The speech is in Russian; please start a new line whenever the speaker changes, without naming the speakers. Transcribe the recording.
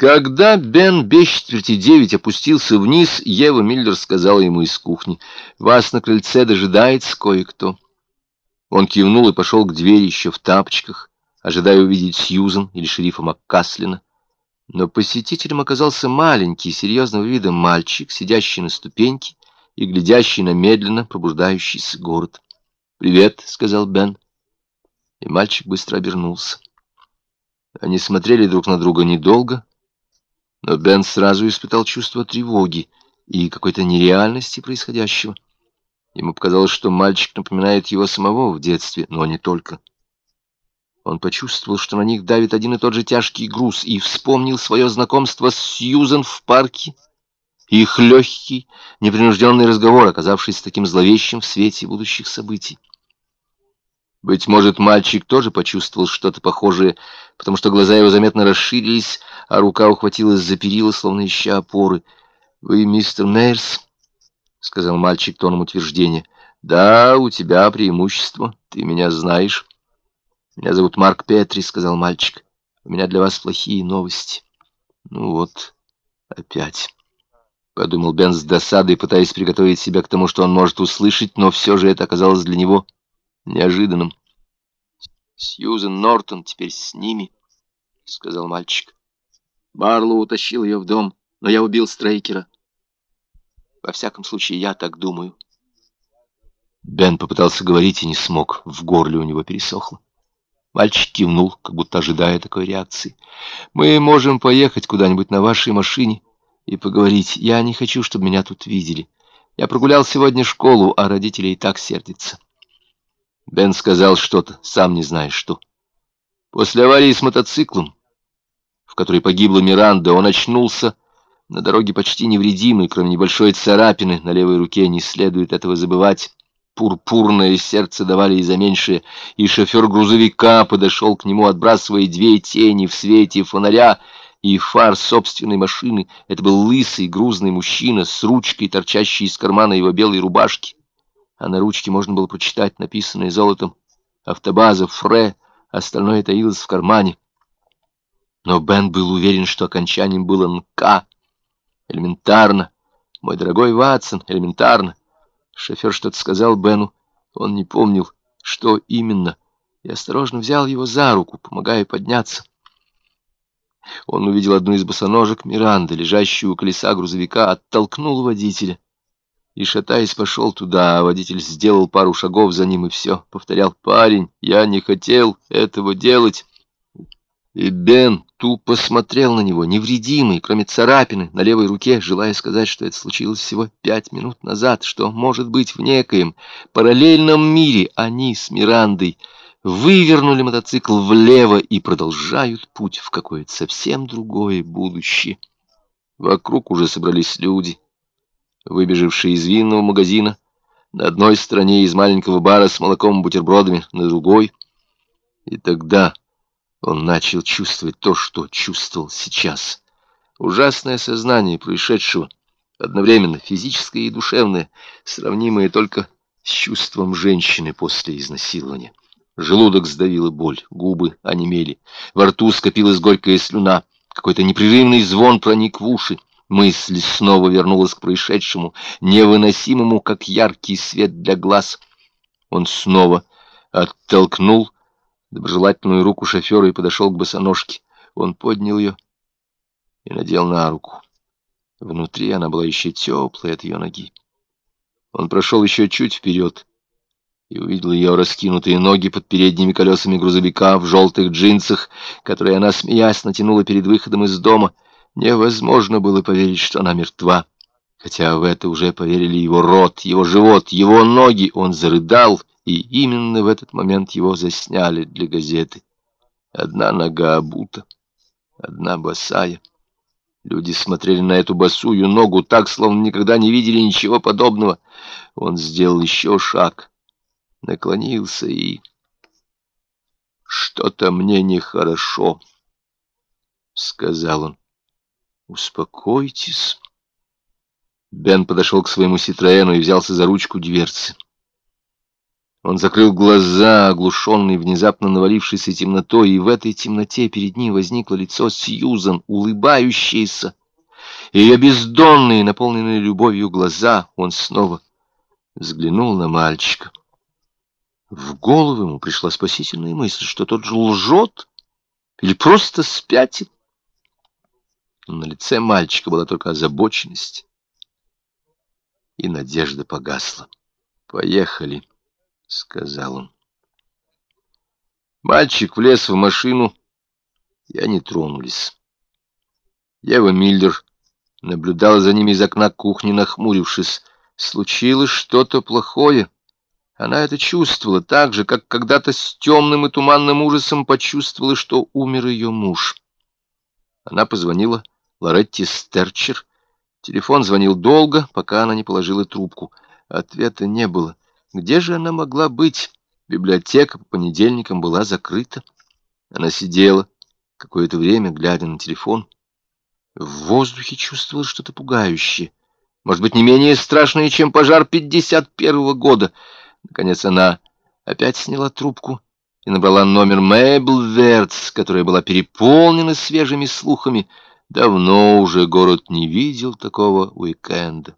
Когда Бен без четверти девять опустился вниз, Ева Миллер сказала ему из кухни, «Вас на крыльце дожидается кое-кто». Он кивнул и пошел к двери еще в тапочках, ожидая увидеть Сьюзен или шерифа Маккаслина. Но посетителем оказался маленький, серьезного вида мальчик, сидящий на ступеньке и глядящий на медленно пробуждающийся город. «Привет», — сказал Бен. И мальчик быстро обернулся. Они смотрели друг на друга недолго, но Бен сразу испытал чувство тревоги и какой-то нереальности происходящего. Ему показалось, что мальчик напоминает его самого в детстве, но не только. Он почувствовал, что на них давит один и тот же тяжкий груз, и вспомнил свое знакомство с Сьюзен в парке, их легкий, непринужденный разговор, оказавшийся таким зловещим в свете будущих событий. Быть может, мальчик тоже почувствовал что-то похожее, потому что глаза его заметно расширились, а рука ухватилась за перила, словно ища опоры. «Вы мистер Нейрс?» — сказал мальчик тоном утверждения. «Да, у тебя преимущество. Ты меня знаешь». «Меня зовут Марк Петри», — сказал мальчик. «У меня для вас плохие новости». «Ну вот, опять», — подумал Бен с досадой, пытаясь приготовить себя к тому, что он может услышать, но все же это оказалось для него неожиданным. «Сьюзен Нортон теперь с ними», — сказал мальчик. «Барлоу утащил ее в дом, но я убил Стрейкера. Во всяком случае, я так думаю». Бен попытался говорить и не смог. В горле у него пересохло. Мальчик кивнул, как будто ожидая такой реакции. «Мы можем поехать куда-нибудь на вашей машине и поговорить. Я не хочу, чтобы меня тут видели. Я прогулял сегодня школу, а родители и так сердятся». Бен сказал что-то, сам не знаешь что. После аварии с мотоциклом, в которой погибла Миранда, он очнулся на дороге почти невредимый, кроме небольшой царапины на левой руке, не следует этого забывать. Пурпурное сердце давали и за меньшее, и шофер грузовика подошел к нему, отбрасывая две тени в свете фонаря, и фар собственной машины. Это был лысый, грузный мужчина с ручкой, торчащей из кармана его белой рубашки а на ручке можно было прочитать написанное золотом «Автобаза Фре», остальное таилось в кармане. Но Бен был уверен, что окончанием было «НК». Элементарно. Мой дорогой Ватсон, элементарно. Шофер что-то сказал Бену, он не помнил, что именно, и осторожно взял его за руку, помогая подняться. Он увидел одну из босоножек Миранды, лежащую у колеса грузовика, оттолкнул водителя — и, шатаясь, пошел туда, водитель сделал пару шагов за ним и все. Повторял, парень, я не хотел этого делать. И Бен тупо смотрел на него, невредимый, кроме царапины на левой руке, желая сказать, что это случилось всего пять минут назад, что, может быть, в некоем параллельном мире они с Мирандой вывернули мотоцикл влево и продолжают путь в какое-то совсем другое будущее. Вокруг уже собрались люди — выбежавший из винного магазина, на одной стороне из маленького бара с молоком и бутербродами, на другой. И тогда он начал чувствовать то, что чувствовал сейчас. Ужасное сознание происшедшего, одновременно физическое и душевное, сравнимое только с чувством женщины после изнасилования. Желудок сдавила боль, губы онемели, во рту скопилась горькая слюна, какой-то непрерывный звон проник в уши. Мысль снова вернулась к происшедшему, невыносимому, как яркий свет для глаз. Он снова оттолкнул доброжелательную руку шофера и подошел к босоножке. Он поднял ее и надел на руку. Внутри она была еще теплая от ее ноги. Он прошел еще чуть вперед и увидел ее раскинутые ноги под передними колесами грузовика в желтых джинсах, которые она, смеясь, натянула перед выходом из дома — Невозможно было поверить, что она мертва. Хотя в это уже поверили его рот, его живот, его ноги. Он зарыдал, и именно в этот момент его засняли для газеты. Одна нога обута, одна босая. Люди смотрели на эту босую ногу так, словно никогда не видели ничего подобного. Он сделал еще шаг, наклонился и... «Что-то мне нехорошо», — сказал он. «Успокойтесь». Бен подошел к своему Ситроэну и взялся за ручку дверцы. Он закрыл глаза, оглушенный внезапно навалившейся темнотой, и в этой темноте перед ним возникло лицо Сьюзан, улыбающееся. Ее бездонные, наполненные любовью глаза, он снова взглянул на мальчика. В голову ему пришла спасительная мысль, что тот же лжет или просто спятит. На лице мальчика была только озабоченность, и надежда погасла. «Поехали», — сказал он. Мальчик влез в машину, и они тронулись. Ева Миллер наблюдала за ними из окна кухни, нахмурившись. Случилось что-то плохое. Она это чувствовала так же, как когда-то с темным и туманным ужасом почувствовала, что умер ее муж. Она позвонила Лоретти Стерчер. Телефон звонил долго, пока она не положила трубку. Ответа не было. Где же она могла быть? Библиотека по понедельникам была закрыта. Она сидела какое-то время, глядя на телефон. В воздухе чувствовала что-то пугающее. Может быть, не менее страшное, чем пожар 51-го года — Наконец она опять сняла трубку и набрала номер Мэйбл Вертс, которая была переполнена свежими слухами. Давно уже город не видел такого уикенда.